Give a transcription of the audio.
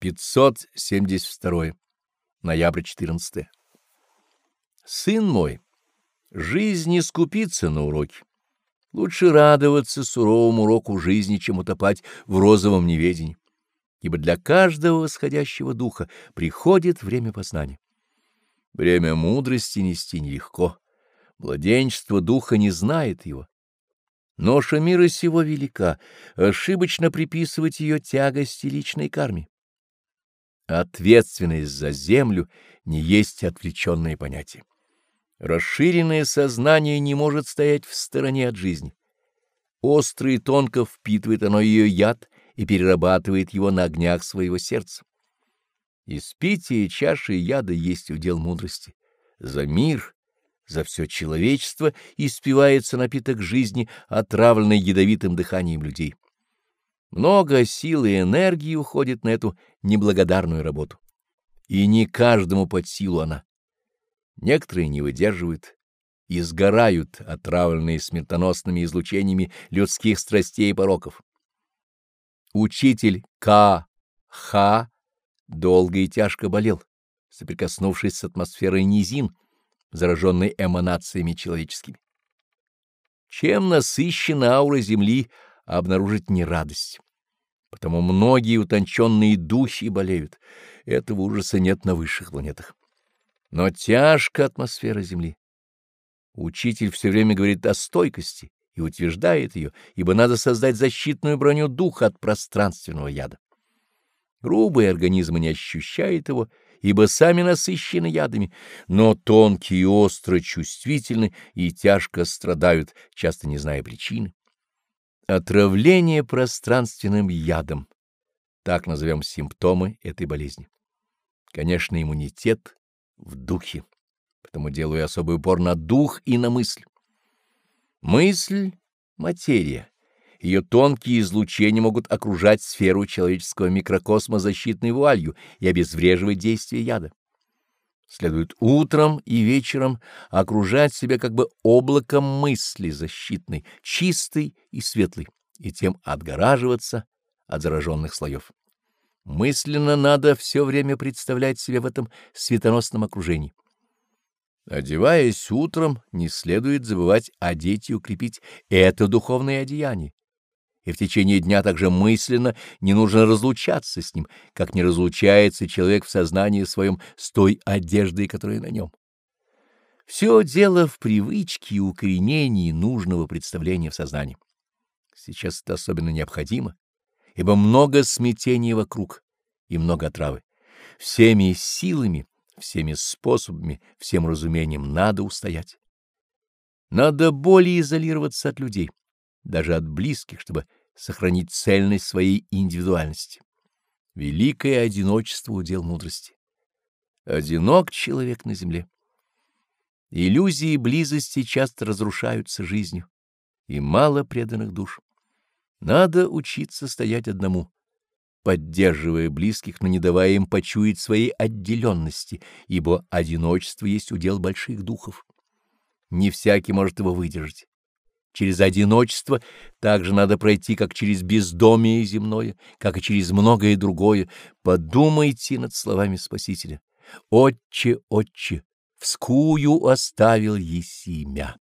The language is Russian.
572. Ноябрь 14. Сын мой, жизнь не скупится на уроки. Лучше радоваться суровому уроку жизни, чем утопать в розовом неведении, ибо для каждого восходящего духа приходит время познания. Время мудрости нести нелегко, младенчество духа не знает его. Ноша мира сего велика, ошибочно приписывать ее тягости личной карме. Ответственность за землю не есть отвлеченное понятие. Расширенное сознание не может стоять в стороне от жизни. Остро тонко впитывает оно ее яд и перерабатывает его на огнях своего сердца. Испитие чаши яда есть удел мудрости. За мир, за все человечество испивается напиток жизни, отравленный ядовитым дыханием людей. Много сил и энергии уходит на эту неблагодарную работу. И не каждому под силу она. Некоторые не выдерживают и сгорают, отравленные смертоносными излучениями людских страстей и пороков. Учитель К. Х. долго и тяжко болел, соприкоснувшись с атмосферой низин, зараженной эманациями человеческими. Чем насыщена аура Земли — обнаружить не радость. Потому многие утонченные духи болеют. Этого ужаса нет на высших планетах. Но тяжка атмосфера Земли. Учитель все время говорит о стойкости и утверждает ее, ибо надо создать защитную броню духа от пространственного яда. Грубые организмы не ощущают его, ибо сами насыщены ядами, но тонкие и остро чувствительны и тяжко страдают, часто не зная причины. Отравление пространственным ядом. Так назовем симптомы этой болезни. Конечно, иммунитет в духе, потому делаю особый упор на дух и на мысль. Мысль — материя. Ее тонкие излучения могут окружать сферу человеческого микрокосма защитной вуалью и обезвреживать действие яда. Следует утром и вечером окружать себя как бы облаком мысли защитной, чистой и светлой, и тем отгораживаться от зараженных слоев. Мысленно надо все время представлять себя в этом светоносном окружении. Одеваясь утром, не следует забывать одеть и укрепить это духовное одеяние и в течение дня также мысленно не нужно разлучаться с ним, как не разлучается человек в сознании своем с той одеждой, которая на нем. Все дело в привычке и укоренении нужного представления в сознании. Сейчас это особенно необходимо, ибо много смятения вокруг и много отравы. Всеми силами, всеми способами, всем разумением надо устоять. Надо более изолироваться от людей, даже от близких, чтобы сохранить цельность своей индивидуальности. Великое одиночество удел мудрости. Одинок человек на земле. Иллюзии близости часто разрушаются жизнью, и мало преданных душ. Надо учиться стоять одному, поддерживая близких, но не давая им почуять своей отделенности, ибо одиночество есть удел больших духов. Не всякий может его выдержать. Через одиночество также надо пройти, как через бездомие земное, как и через многое другое. Подумайте над словами Спасителя. «Отче, отче, вскую оставил еси мя».